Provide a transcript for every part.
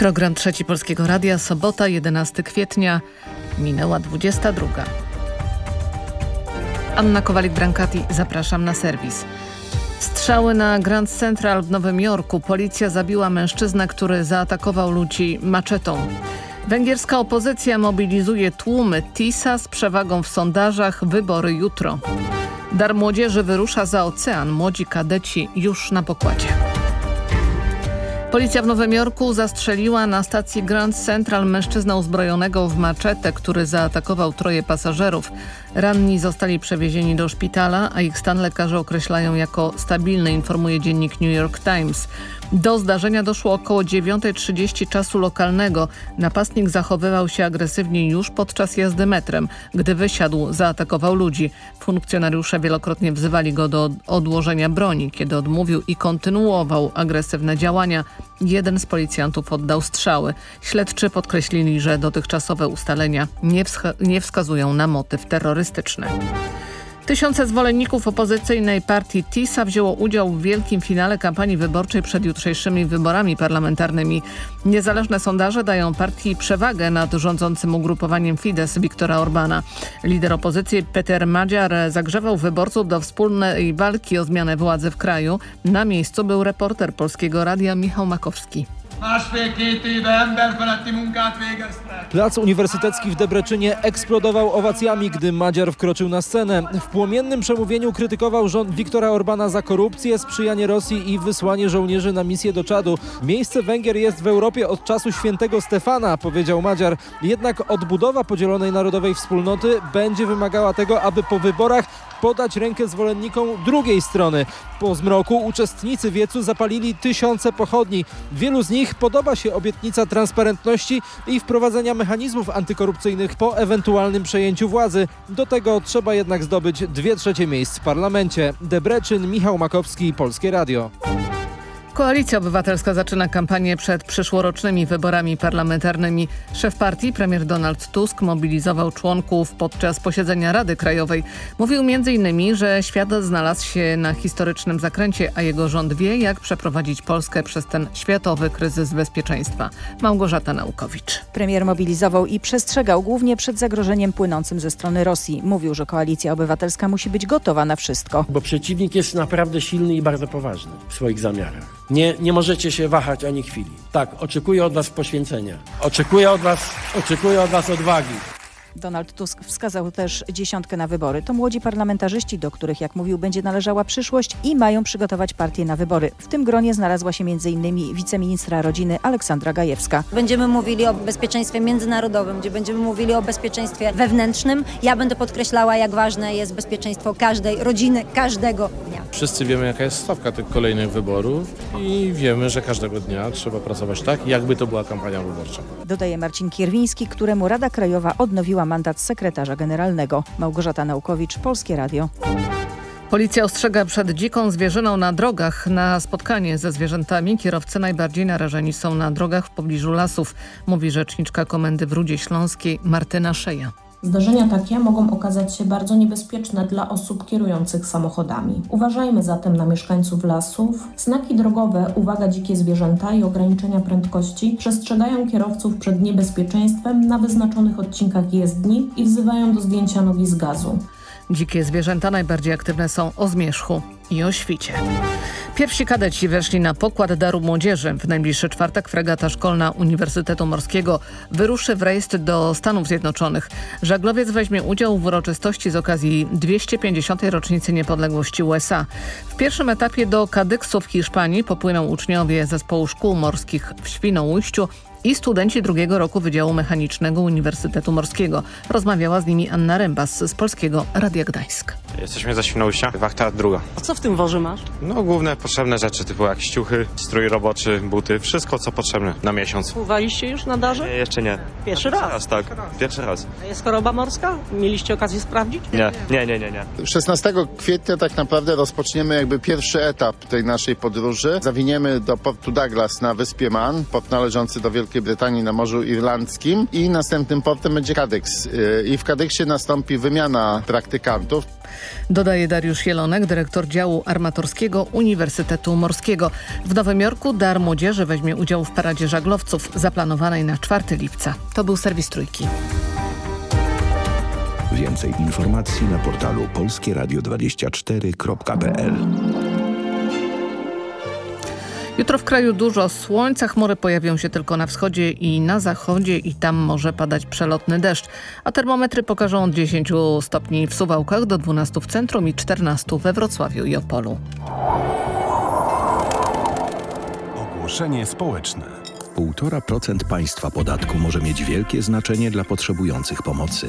Program Trzeci Polskiego Radia, sobota 11 kwietnia, minęła 22. Anna Kowalik-Brankati, zapraszam na serwis. Strzały na Grand Central w Nowym Jorku. Policja zabiła mężczyznę, który zaatakował ludzi maczetą. Węgierska opozycja mobilizuje tłumy TISA z przewagą w sondażach. Wybory jutro. Dar młodzieży wyrusza za ocean. Młodzi kadeci już na pokładzie. Policja w Nowym Jorku zastrzeliła na stacji Grand Central mężczyznę uzbrojonego w maczetę, który zaatakował troje pasażerów. Ranni zostali przewiezieni do szpitala, a ich stan lekarze określają jako stabilny, informuje dziennik New York Times. Do zdarzenia doszło około 9.30 czasu lokalnego. Napastnik zachowywał się agresywnie już podczas jazdy metrem. Gdy wysiadł, zaatakował ludzi. Funkcjonariusze wielokrotnie wzywali go do odłożenia broni. Kiedy odmówił i kontynuował agresywne działania, jeden z policjantów oddał strzały. Śledczy podkreślili, że dotychczasowe ustalenia nie, nie wskazują na motyw terrorystyczny. Tysiące zwolenników opozycyjnej partii TISA wzięło udział w wielkim finale kampanii wyborczej przed jutrzejszymi wyborami parlamentarnymi. Niezależne sondaże dają partii przewagę nad rządzącym ugrupowaniem Fidesz Viktora Orbana. Lider opozycji Peter Madziar zagrzewał wyborców do wspólnej walki o zmianę władzy w kraju. Na miejscu był reporter Polskiego Radia Michał Makowski. Plac Uniwersytecki w Debreczynie eksplodował owacjami, gdy Madziar wkroczył na scenę. W płomiennym przemówieniu krytykował rząd Viktora Orbana za korupcję, sprzyjanie Rosji i wysłanie żołnierzy na misję do Czadu. Miejsce Węgier jest w Europie od czasu świętego Stefana, powiedział Madziar. Jednak odbudowa podzielonej narodowej wspólnoty będzie wymagała tego, aby po wyborach podać rękę zwolennikom drugiej strony. Po zmroku uczestnicy wiecu zapalili tysiące pochodni. Wielu z nich podoba się obietnica transparentności i wprowadzenia mechanizmów antykorupcyjnych po ewentualnym przejęciu władzy. Do tego trzeba jednak zdobyć dwie trzecie miejsc w parlamencie. Debreczyn, Michał Makowski, Polskie Radio. Koalicja Obywatelska zaczyna kampanię przed przyszłorocznymi wyborami parlamentarnymi. Szef partii, premier Donald Tusk, mobilizował członków podczas posiedzenia Rady Krajowej. Mówił m.in., że świat znalazł się na historycznym zakręcie, a jego rząd wie, jak przeprowadzić Polskę przez ten światowy kryzys bezpieczeństwa. Małgorzata Naukowicz. Premier mobilizował i przestrzegał głównie przed zagrożeniem płynącym ze strony Rosji. Mówił, że Koalicja Obywatelska musi być gotowa na wszystko. Bo przeciwnik jest naprawdę silny i bardzo poważny w swoich zamiarach. Nie, nie możecie się wahać ani chwili. Tak, oczekuję od was poświęcenia. Oczekuję od was, oczekuję od was odwagi. Donald Tusk wskazał też dziesiątkę na wybory. To młodzi parlamentarzyści, do których, jak mówił, będzie należała przyszłość i mają przygotować partię na wybory. W tym gronie znalazła się m.in. wiceministra rodziny Aleksandra Gajewska. Będziemy mówili o bezpieczeństwie międzynarodowym, gdzie będziemy mówili o bezpieczeństwie wewnętrznym. Ja będę podkreślała, jak ważne jest bezpieczeństwo każdej rodziny, każdego dnia. Wszyscy wiemy, jaka jest stawka tych kolejnych wyborów i wiemy, że każdego dnia trzeba pracować tak, jakby to była kampania wyborcza. Dodaje Marcin Kierwiński, któremu Rada Krajowa odnowiła mandat sekretarza generalnego. Małgorzata Naukowicz, Polskie Radio. Policja ostrzega przed dziką zwierzyną na drogach. Na spotkanie ze zwierzętami kierowcy najbardziej narażeni są na drogach w pobliżu lasów, mówi rzeczniczka Komendy w Rudzie Śląskiej Martyna Szeja. Zdarzenia takie mogą okazać się bardzo niebezpieczne dla osób kierujących samochodami. Uważajmy zatem na mieszkańców lasów. Znaki drogowe, uwaga dzikie zwierzęta i ograniczenia prędkości przestrzegają kierowców przed niebezpieczeństwem na wyznaczonych odcinkach jezdni i wzywają do zdjęcia nogi z gazu. Dzikie zwierzęta najbardziej aktywne są o zmierzchu i o świcie. Pierwsi kadeci weszli na pokład Daru Młodzieży. W najbliższy czwartek fregata szkolna Uniwersytetu Morskiego wyruszy w rejestr do Stanów Zjednoczonych. Żaglowiec weźmie udział w uroczystości z okazji 250. rocznicy niepodległości USA. W pierwszym etapie do Kadyksu w Hiszpanii popłyną uczniowie zespołu szkół morskich w Świnoujściu i studenci drugiego roku Wydziału Mechanicznego Uniwersytetu Morskiego. Rozmawiała z nimi Anna Rębas z Polskiego Radia Gdańsk. Jesteśmy ze Świnoujścia, wachta druga. A co w tym worze masz? No główne potrzebne rzeczy typu jak ściuchy, strój roboczy, buty, wszystko co potrzebne na miesiąc. Pływaliście już na darze? Nie, jeszcze nie. Pierwszy raz? raz tak, pierwszy raz. A jest choroba morska? Mieliście okazję sprawdzić? Nie, nie, nie, nie, nie. 16 kwietnia tak naprawdę rozpoczniemy jakby pierwszy etap tej naszej podróży. Zawiniemy do portu Douglas na wyspie Man, port należący do Wielkiej Wielkiej Brytanii na Morzu Irlandzkim i następnym portem będzie Kadeks. Y, I w Kadeksie nastąpi wymiana praktykantów. Dodaje Dariusz Jelonek, dyrektor działu armatorskiego Uniwersytetu Morskiego. W Nowym Jorku Dar Młodzieży weźmie udział w paradzie żaglowców zaplanowanej na 4 lipca. To był serwis Trójki. Więcej informacji na portalu polskieradio24.pl Jutro w kraju dużo słońca, chmury pojawią się tylko na wschodzie i na zachodzie i tam może padać przelotny deszcz, a termometry pokażą od 10 stopni w Suwałkach do 12 w centrum i 14 we Wrocławiu i Opolu. Ogłoszenie społeczne. 1,5% państwa podatku może mieć wielkie znaczenie dla potrzebujących pomocy.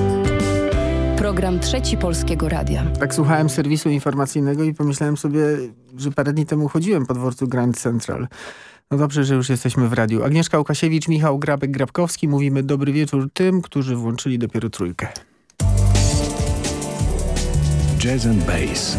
Program Trzeci Polskiego Radia. Tak słuchałem serwisu informacyjnego i pomyślałem sobie, że parę dni temu chodziłem po dworcu Grand Central. No dobrze, że już jesteśmy w radiu. Agnieszka Łukasiewicz, Michał Grabek-Grabkowski. Mówimy dobry wieczór tym, którzy włączyli dopiero trójkę. Jazz and Bass.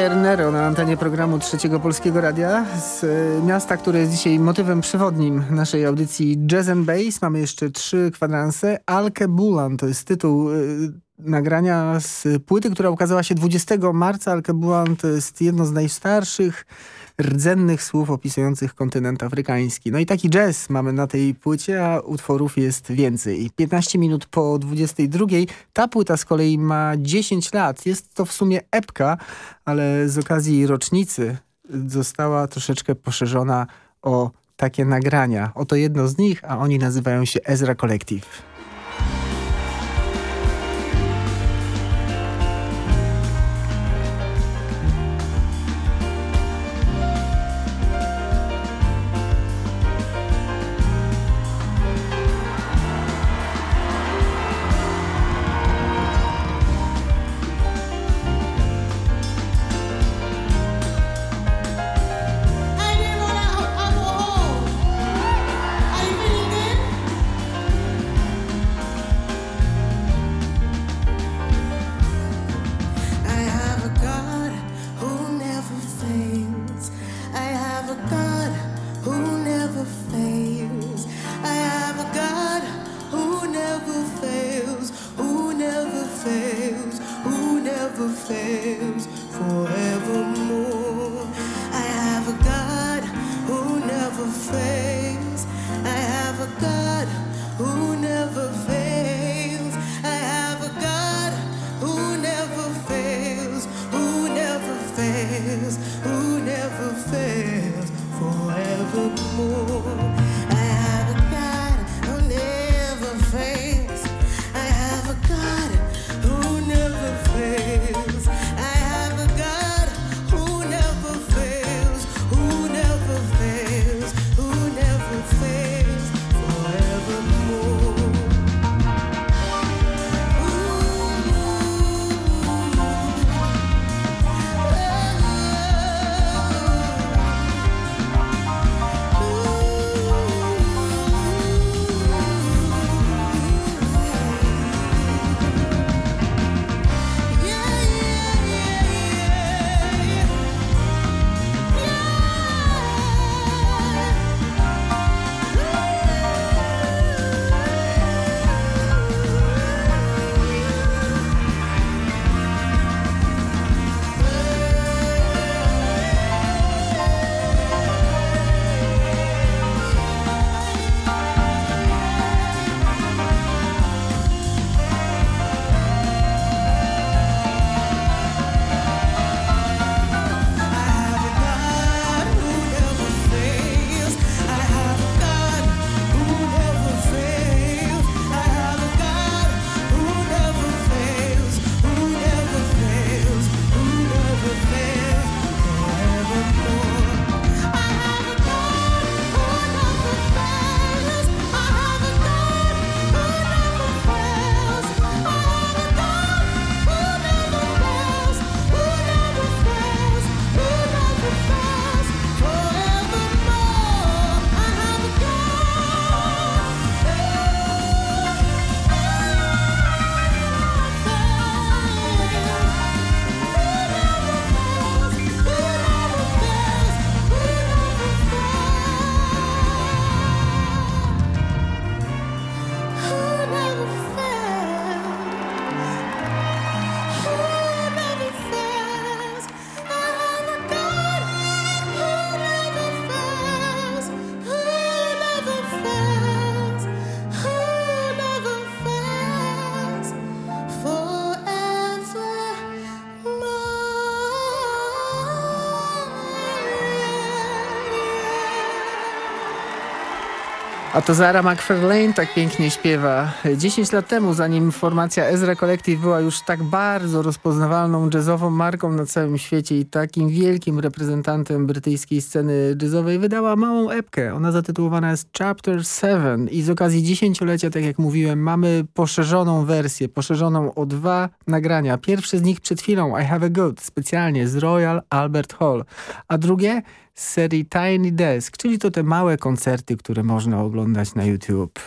Javier Nero na antenie programu Trzeciego Polskiego Radia z e, miasta, które jest dzisiaj motywem przewodnim naszej audycji Jazz and Bass. Mamy jeszcze trzy kwadranse. Alke Bulan to jest tytuł y, nagrania z płyty, która ukazała się 20 marca. Alke Bulan to jest jedno z najstarszych rdzennych słów opisujących kontynent afrykański. No i taki jazz mamy na tej płycie, a utworów jest więcej. 15 minut po 22. Ta płyta z kolei ma 10 lat. Jest to w sumie epka, ale z okazji rocznicy została troszeczkę poszerzona o takie nagrania. Oto jedno z nich, a oni nazywają się Ezra Collective. A to Zara McFarlane tak pięknie śpiewa. 10 lat temu, zanim formacja Ezra Collective była już tak bardzo rozpoznawalną jazzową marką na całym świecie i takim wielkim reprezentantem brytyjskiej sceny jazzowej, wydała małą epkę. Ona zatytułowana jest Chapter 7 i z okazji dziesięciolecia, tak jak mówiłem, mamy poszerzoną wersję, poszerzoną o dwa nagrania. Pierwsze z nich przed chwilą, I Have a Good, specjalnie z Royal Albert Hall, a drugie z serii Tiny Desk, czyli to te małe koncerty, które można oglądać na YouTube.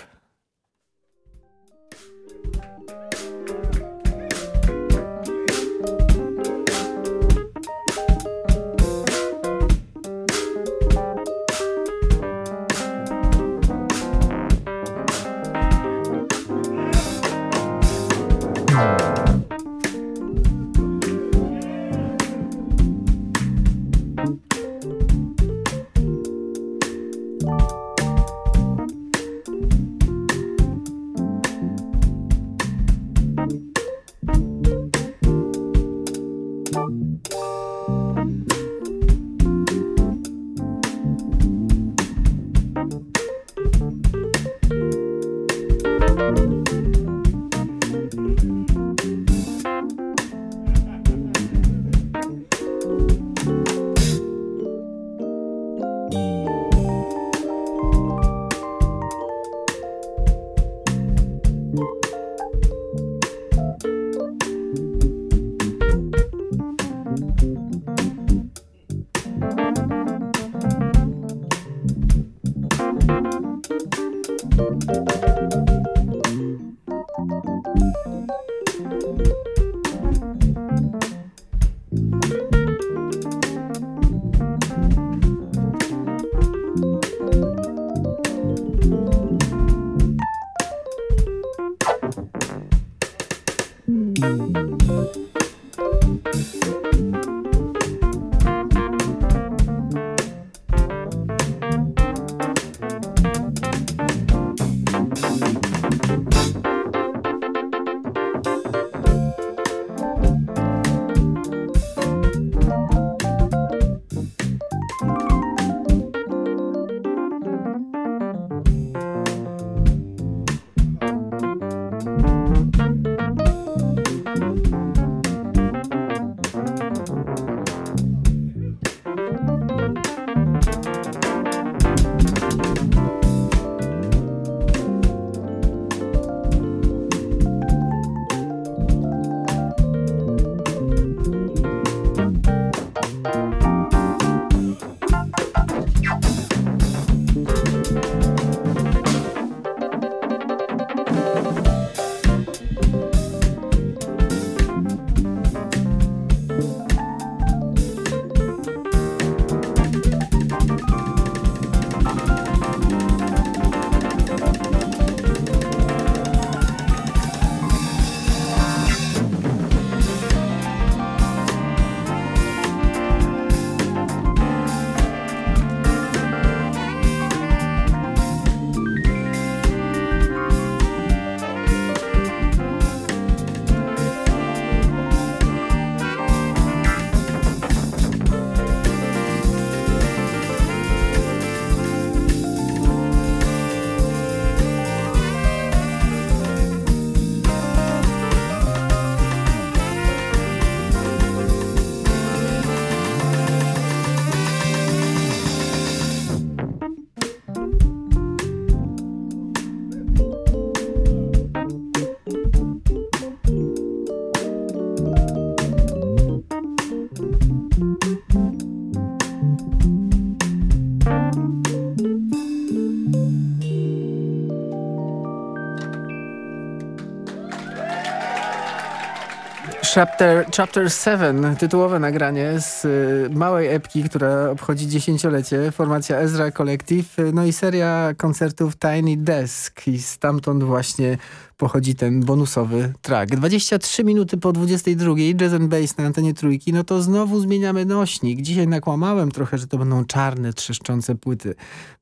Chapter, Chapter 7, tytułowe nagranie z y, małej epki, która obchodzi dziesięciolecie, formacja Ezra Collective, y, no i seria koncertów Tiny Desk i stamtąd właśnie pochodzi ten bonusowy track. 23 minuty po 22, Jazz and Bass na antenie trójki, no to znowu zmieniamy nośnik. Dzisiaj nakłamałem trochę, że to będą czarne, trzeszczące płyty,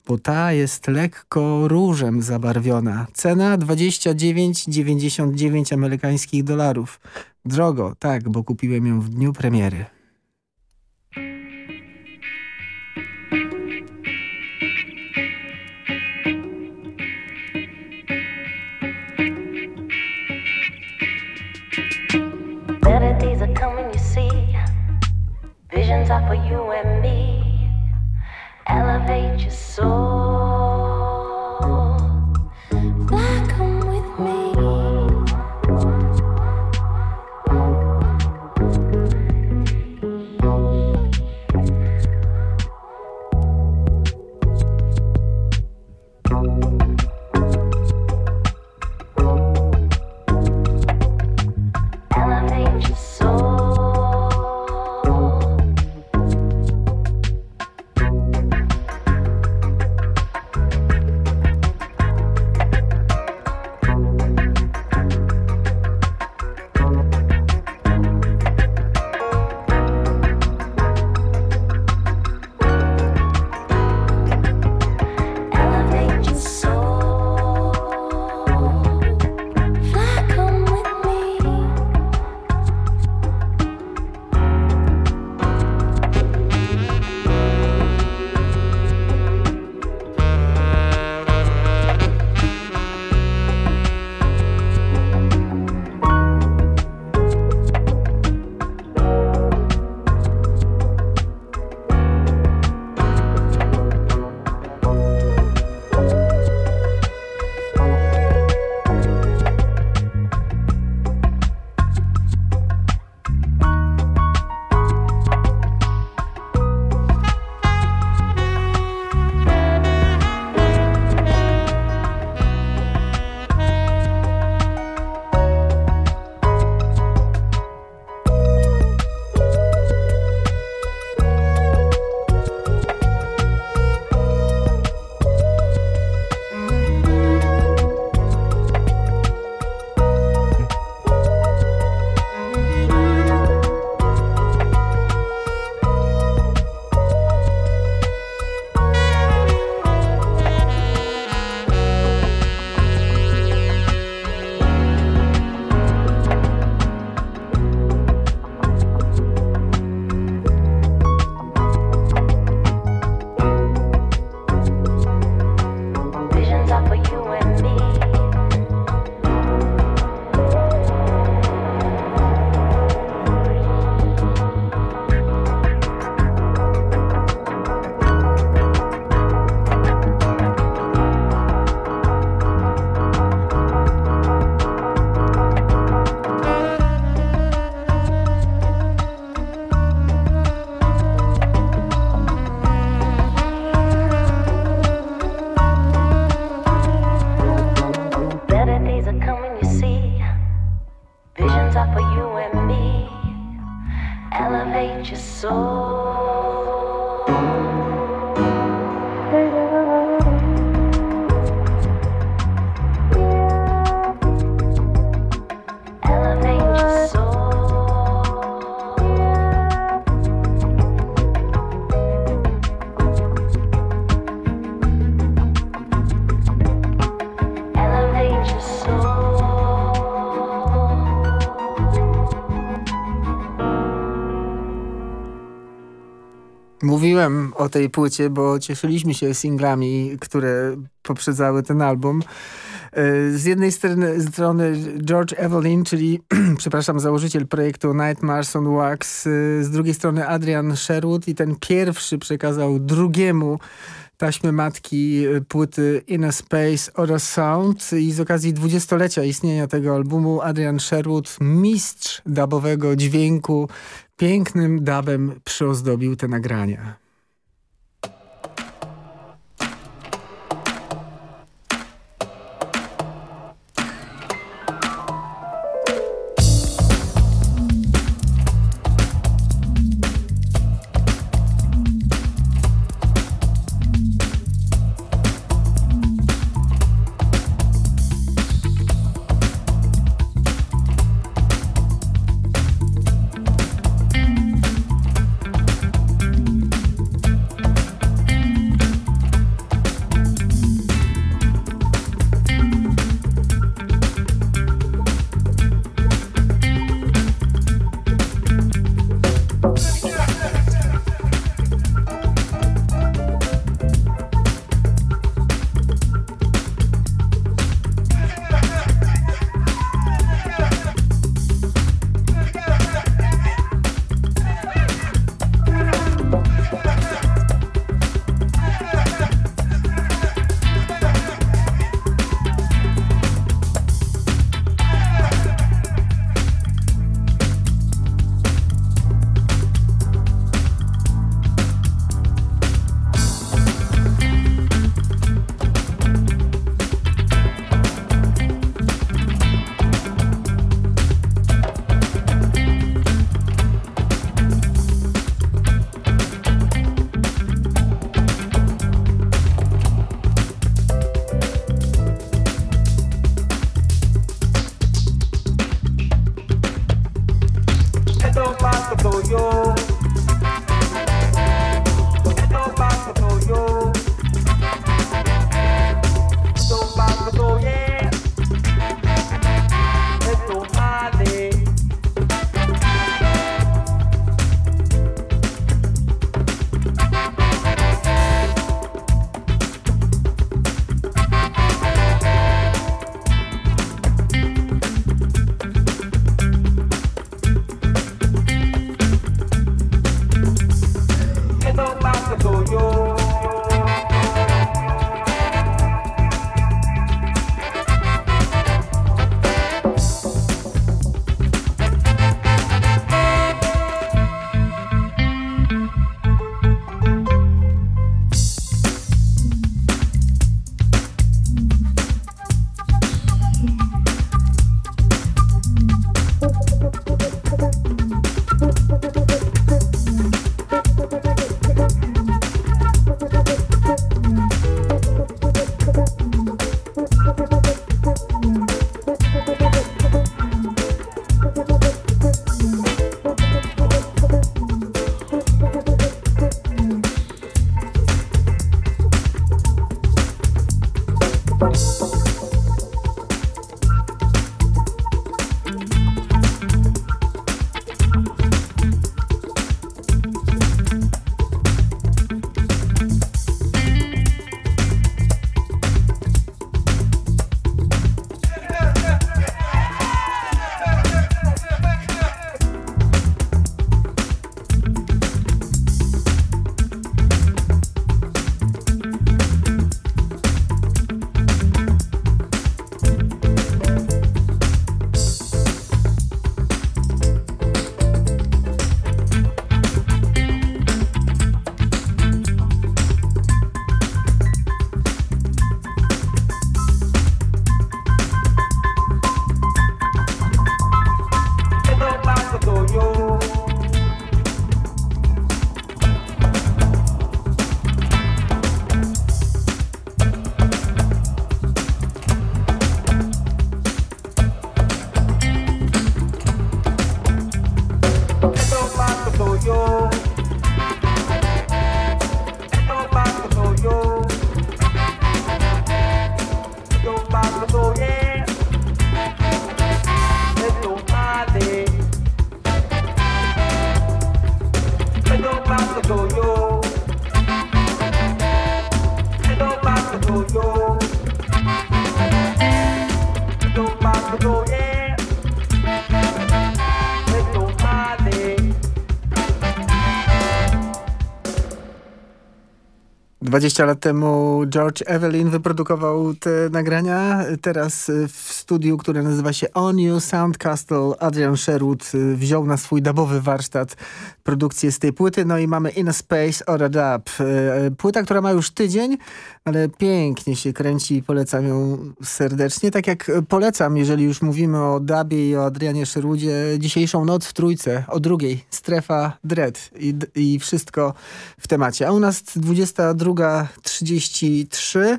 bo ta jest lekko różem zabarwiona. Cena 29,99 amerykańskich dolarów. Drogo, tak, bo kupiłem ją w dniu premiery. Better days are coming, you see. Visions are for you and me. Elevate your soul. Mówiłem o tej płycie, bo cieszyliśmy się singlami, które poprzedzały ten album. E, Z jednej strony, strony George Evelyn, czyli przepraszam, założyciel projektu Nightmares on Wax, e, z drugiej strony Adrian Sherwood i ten pierwszy przekazał drugiemu taśmy matki e, płyty Inner Space oraz Sound i z okazji dwudziestolecia istnienia tego albumu Adrian Sherwood, mistrz dubowego dźwięku, pięknym dubem przyozdobił te nagrania. 20 lat temu George Evelyn wyprodukował te nagrania. Teraz w studiu, które nazywa się On You Sound Castle, Adrian Sherwood wziął na swój dubowy warsztat produkcję z tej płyty. No i mamy In a Space or a Dub. Płyta, która ma już tydzień, ale pięknie się kręci i polecam ją serdecznie. Tak jak polecam, jeżeli już mówimy o dubie i o Adrianie Sherwoodzie, dzisiejszą noc w Trójce o drugiej, Strefa Dread i, i wszystko w temacie. A u nas 22.33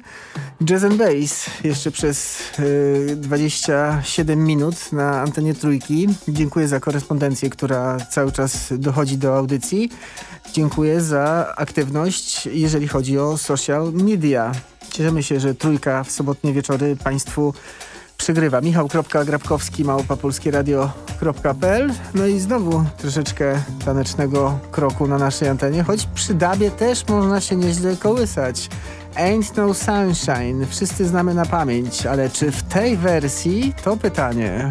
Jazz and Bass jeszcze przez y, 27 minut na antenie Trójki. Dziękuję za korespondencję, która cały czas dochodzi do audycji. Dziękuję za aktywność, jeżeli chodzi o social media. Cieszymy się, że Trójka w sobotnie wieczory Państwu przygrywa. Michał.grabkowski, małopapolskieradio.pl No i znowu troszeczkę tanecznego kroku na naszej antenie, choć przy dabie też można się nieźle kołysać. Ain't No Sunshine, wszyscy znamy na pamięć, ale czy w tej wersji? To pytanie.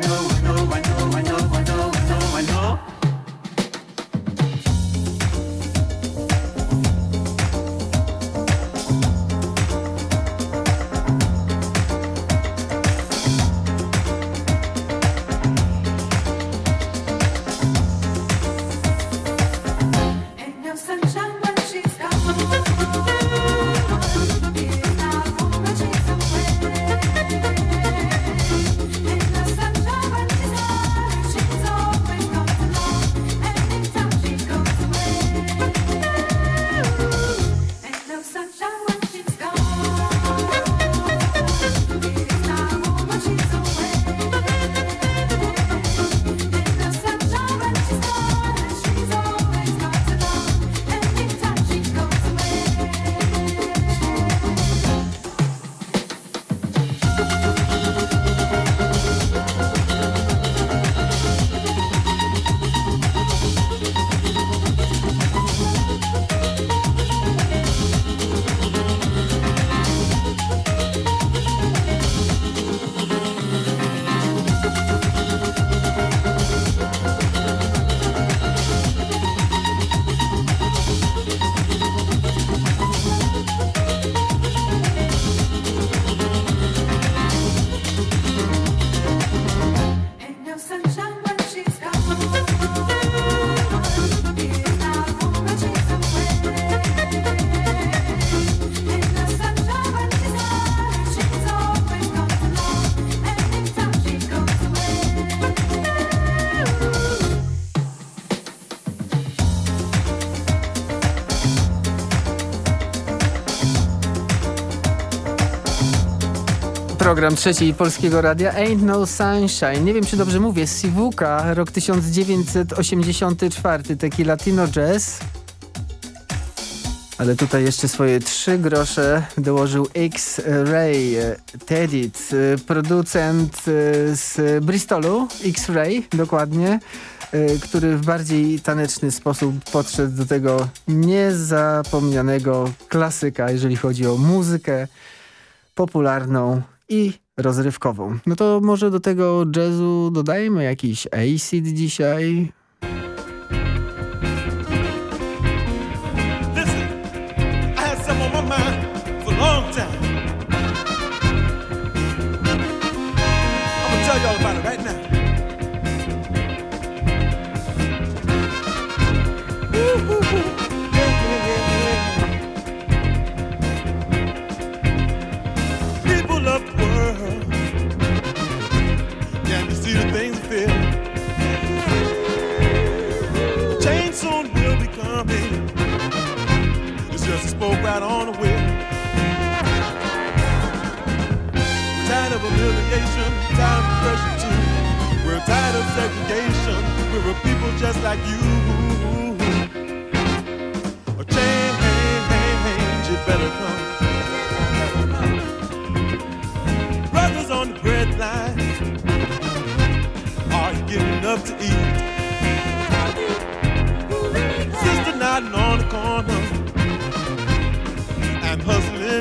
Program trzeci Polskiego Radia Ain't No Sunshine. Nie wiem, czy dobrze mówię. Sivuka, rok 1984. Taki latino jazz. Ale tutaj jeszcze swoje trzy grosze dołożył X-Ray Tedit, producent z Bristolu, X-Ray dokładnie, który w bardziej taneczny sposób podszedł do tego niezapomnianego klasyka, jeżeli chodzi o muzykę popularną i rozrywkową. No to może do tego jazzu dodajmy jakiś acid dzisiaj. On the. We're tired of humiliation, tired of oppression too. We're tired of segregation. We're a people just like you. A change, it better come. Brothers on the are you enough to eat? Sister nodding on the corner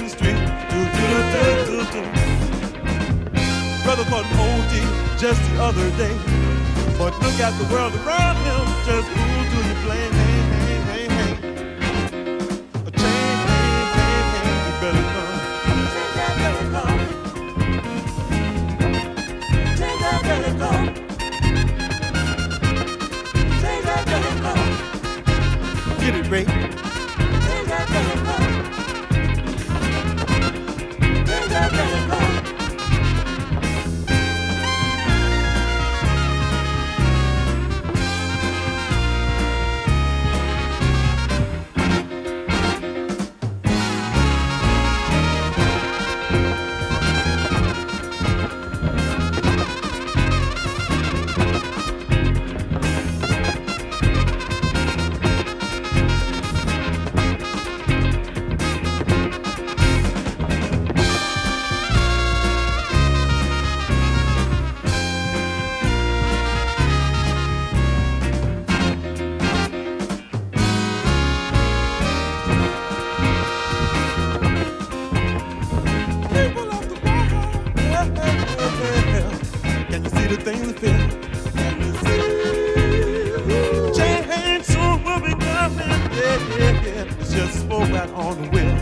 hustling street. Brother caught an OD just the other day. But look at the world around him, just who do you blame? Hey, hey, hey, hey. A change, hey, hey, hey, you better come. Change better come. Change better come. Change better come. Get it, come. Just on the will.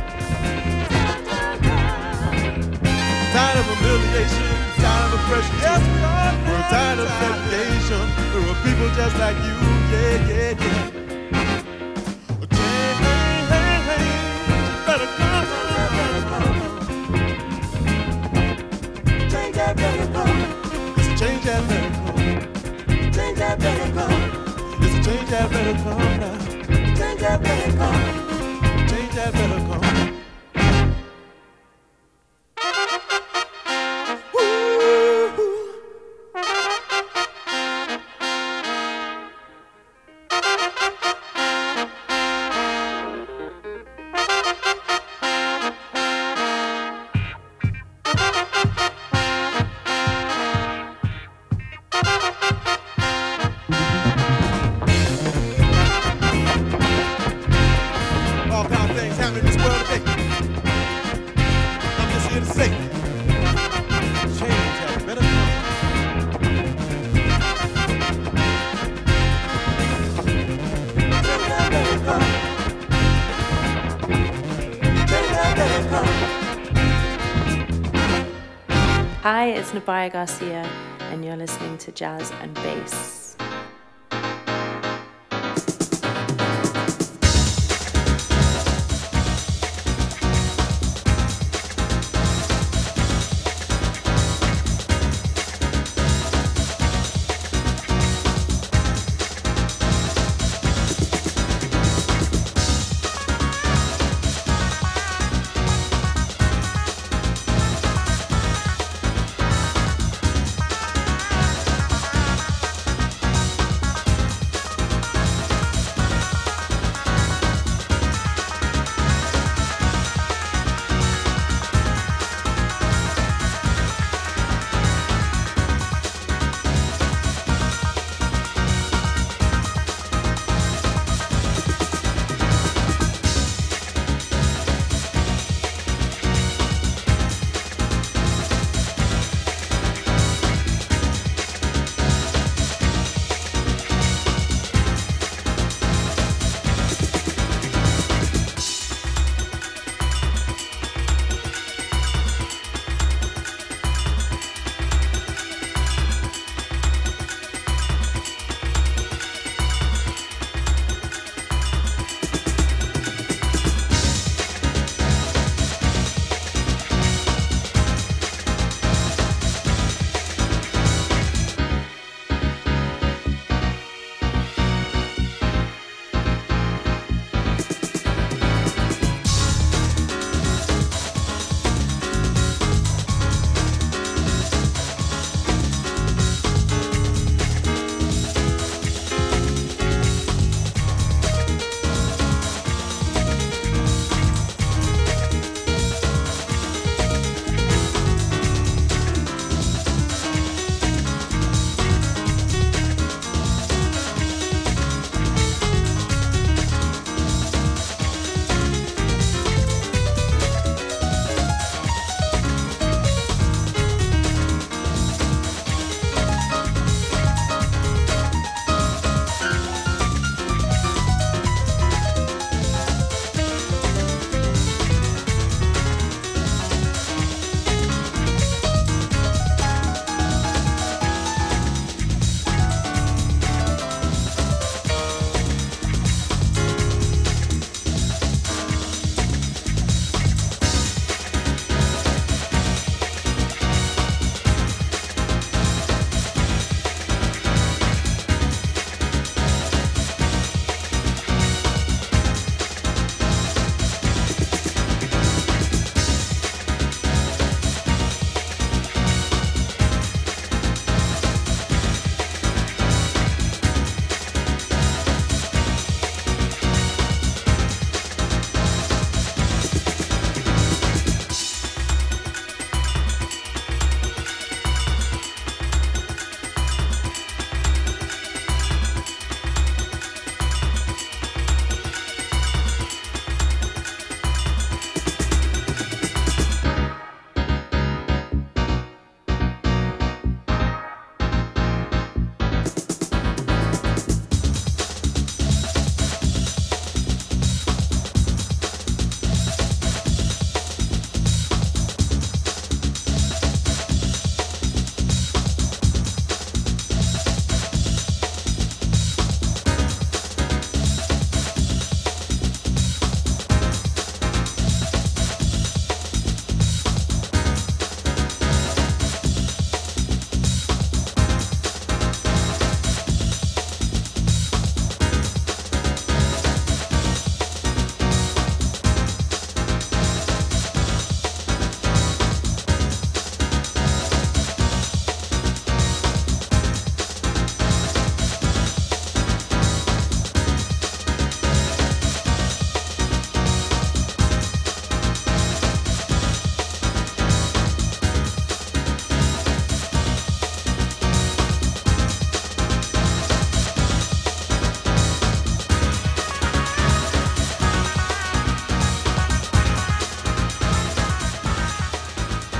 Tired of humiliation, tired of oppression. Yes, we are. We're tired of segregation. We're a people just like you, yeah, yeah, yeah. That change that better come. Change that better come. It's a change that better come now. Change that better come. That better come. It's Nabaya Garcia, and you're listening to Jazz and Bass.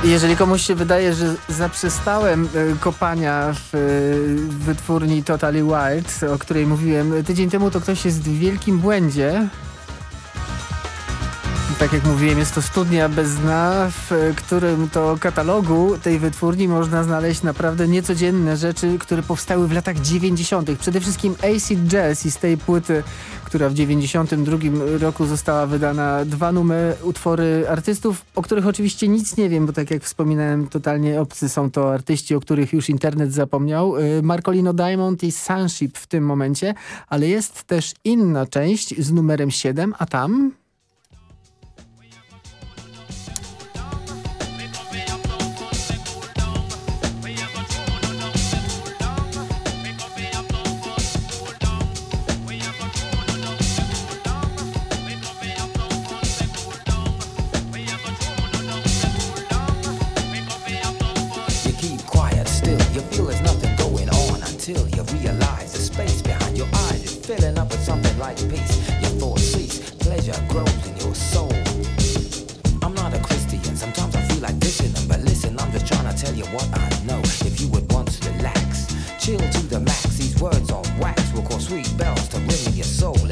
Jeżeli komuś się wydaje, że zaprzestałem e, kopania e, w wytwórni Totally Wild, o której mówiłem tydzień temu, to ktoś jest w wielkim błędzie tak jak mówiłem, jest to studnia bez dna, w którym to katalogu tej wytwórni można znaleźć naprawdę niecodzienne rzeczy, które powstały w latach 90. Przede wszystkim Acid Jazz i z tej płyty, która w 92 roku została wydana, dwa numery, utwory artystów, o których oczywiście nic nie wiem, bo tak jak wspominałem, totalnie obcy są to artyści, o których już internet zapomniał. Y, Marcolino Diamond i Sunship w tym momencie, ale jest też inna część z numerem 7, a tam... like peace. Your thoughts cease, pleasure grows in your soul. I'm not a Christian, sometimes I feel like dishing them, but listen, I'm just trying to tell you what I know. If you would want to relax, chill to the max, these words on wax will cause sweet bells to ring in your soul.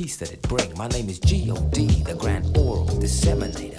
peace that it bring. My name is G.O.D., the Grand Oral disseminator.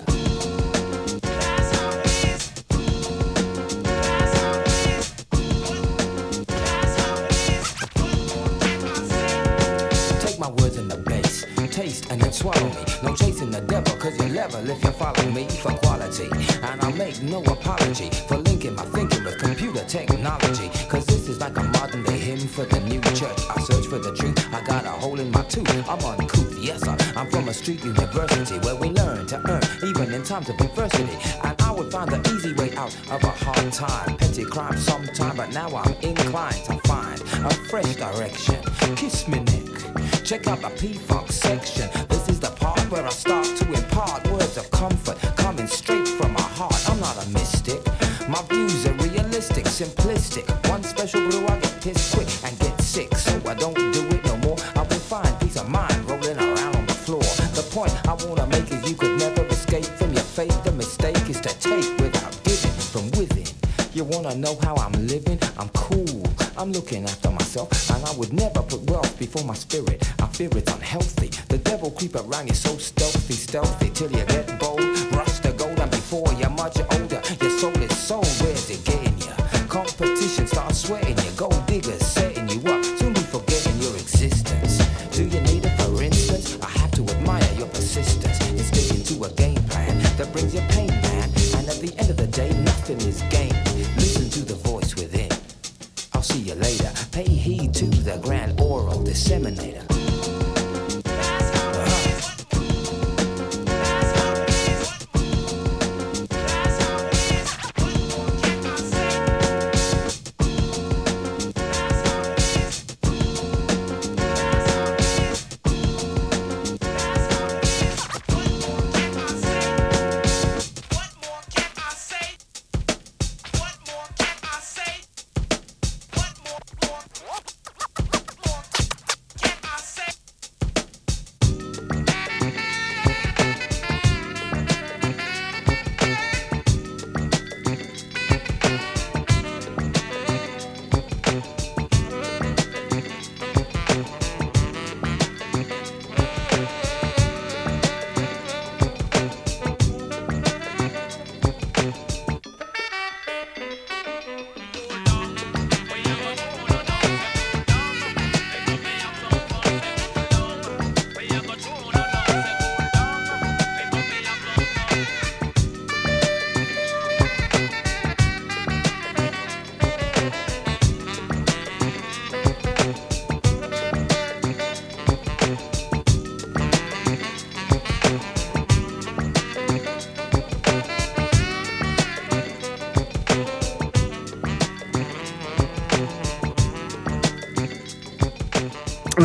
wanna know how I'm living? I'm cool, I'm looking after myself, and I would never put wealth before my spirit. I fear it's unhealthy. The devil creep around you so stealthy, stealthy till you get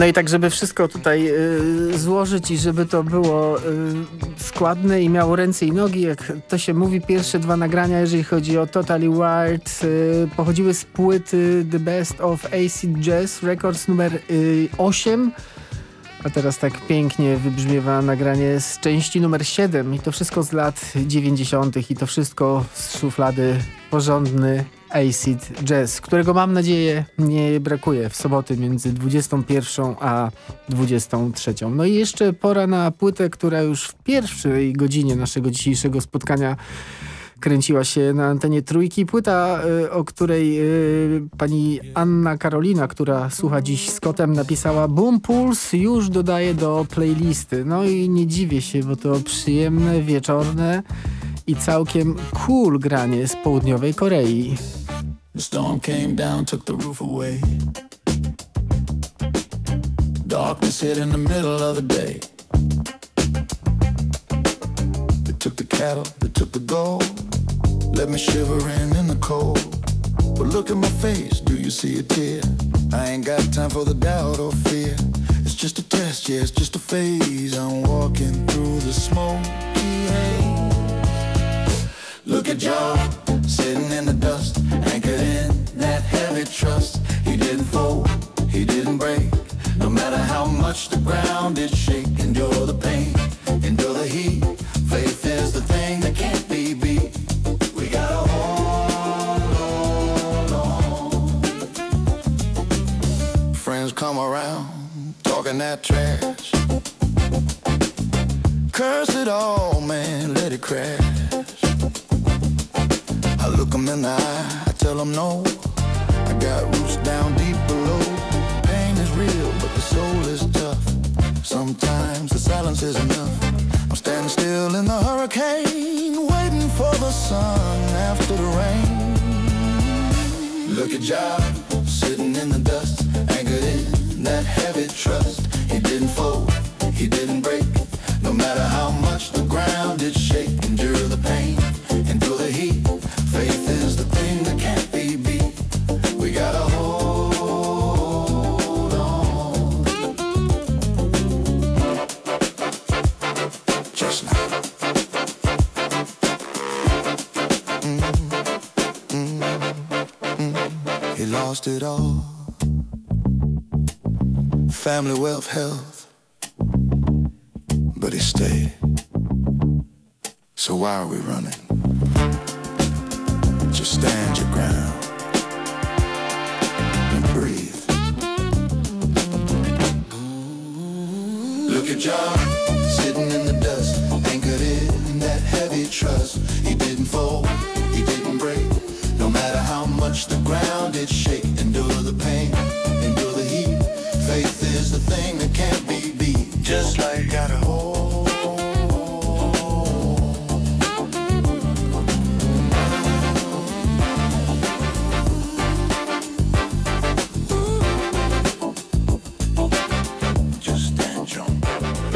No i tak, żeby wszystko tutaj y, złożyć i żeby to było y, składne i miało ręce i nogi, jak to się mówi, pierwsze dwa nagrania, jeżeli chodzi o Totally Wired, y, pochodziły z płyty The Best of Acid Jazz Records numer 8, a teraz tak pięknie wybrzmiewa nagranie z części numer 7 i to wszystko z lat 90. i to wszystko z szuflady porządny Acid Jazz, którego mam nadzieję nie brakuje w soboty między 21 a 23. No i jeszcze pora na płytę, która już w pierwszej godzinie naszego dzisiejszego spotkania kręciła się na antenie trójki. Płyta, y, o której y, pani Anna Karolina, która słucha dziś z kotem, napisała Boom Pulse już dodaje do playlisty. No i nie dziwię się, bo to przyjemne, wieczorne i całkiem cool granie z południowej Korei. The storm came down, took the roof away. Darkness hit in the middle of the day. They took the cattle, they took the gold. Let me shivering in the cold. But look at my face, do you see a tear? I ain't got time for the doubt or fear. It's just a test, yeah, it's just a phase. I'm walking through the smoky haze. Look at Joe, sitting in the dust, much the ground did shake, endure the pain, endure the heat. Faith is the thing that can't be beat. We gotta hold on. Friends come around, talking that trash. Curse it all, man, let it crash. I look them in the eye, I tell them no. I got roots down deep below. Silence is enough. I'm standing still in the hurricane, waiting for the sun after the rain. Look at Job, sitting in the dust, anchored in that heavy trust. He didn't fold, how much the ground did shake, endure the pain, endure the heat. Faith is the thing that can't be beat. Just like hold.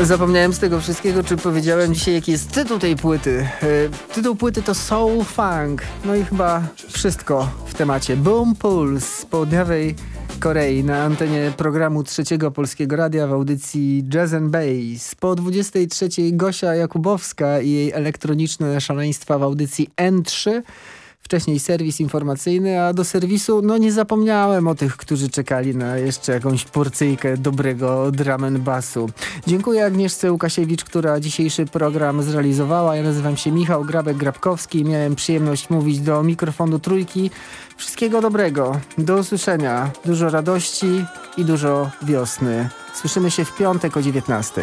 Zapomniałem z tego wszystkiego, czy powiedziałem dzisiaj, jaki jest tytuł tej płyty. E, tytuł płyty to Soul Funk. No i chyba wszystko w temacie. Boom Pulse z południowej Korei na antenie programu Trzeciego Polskiego Radia w audycji Jazz and Bass. Po 23 Gosia Jakubowska i jej elektroniczne szaleństwa w audycji N3 wcześniej serwis informacyjny, a do serwisu no nie zapomniałem o tych, którzy czekali na jeszcze jakąś porcyjkę dobrego drum and bassu. Dziękuję Agnieszce Łukasiewicz, która dzisiejszy program zrealizowała. Ja nazywam się Michał Grabek-Grabkowski i miałem przyjemność mówić do mikrofonu trójki. Wszystkiego dobrego, do usłyszenia, dużo radości i dużo wiosny. Słyszymy się w piątek o 19.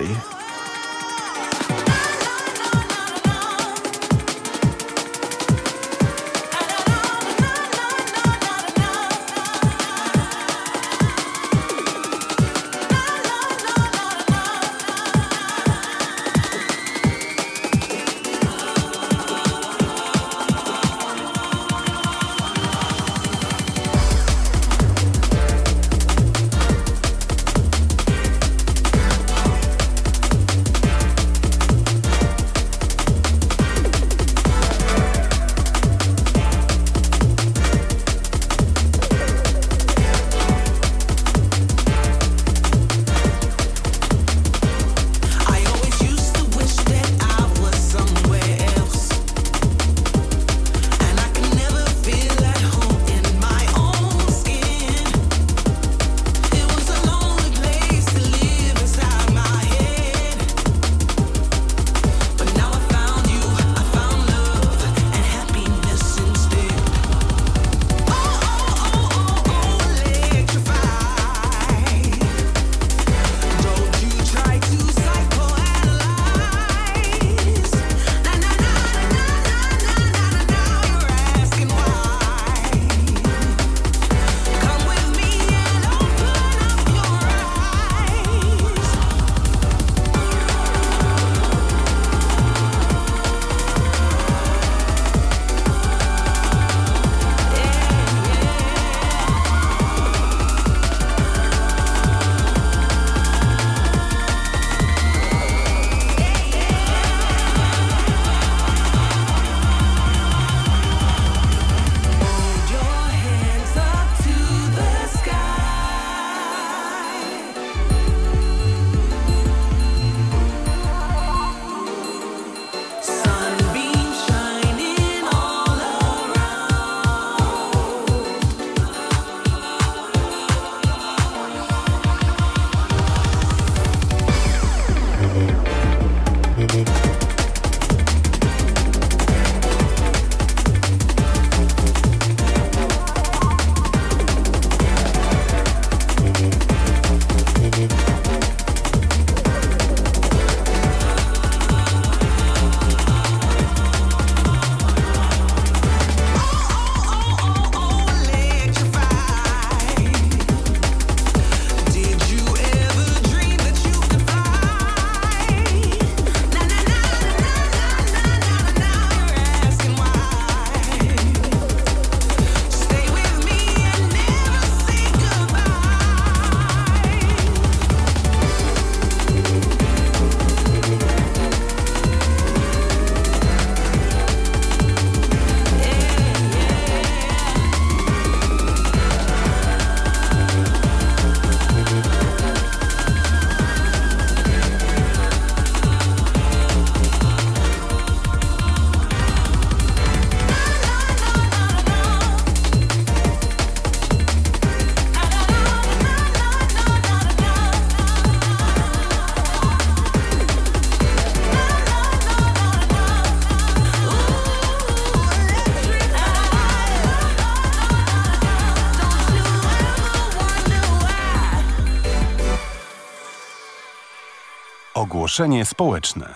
Ogłoszenie społeczne.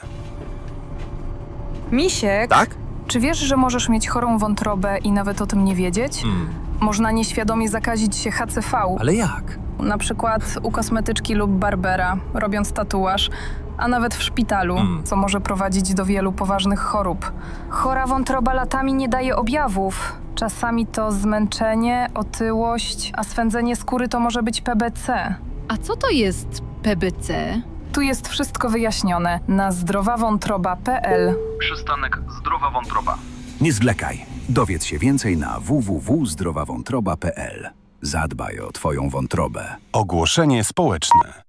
Misiek? Tak? Czy wiesz, że możesz mieć chorą wątrobę i nawet o tym nie wiedzieć? Można nieświadomie zakazić się HCV. Ale jak? Na przykład u kosmetyczki lub barbera, robiąc tatuaż, a nawet w szpitalu, co może prowadzić do wielu poważnych chorób. Chora wątroba latami nie daje objawów. Czasami to zmęczenie, otyłość, a swędzenie skóry to może być PBC. A co to jest PBC? Tu jest wszystko wyjaśnione na zdrowawątroba.pl. Przystanek Zdrowa Wątroba. Nie zwlekaj. Dowiedz się więcej na www.zdrowawątroba.pl. Zadbaj o Twoją wątrobę. Ogłoszenie społeczne.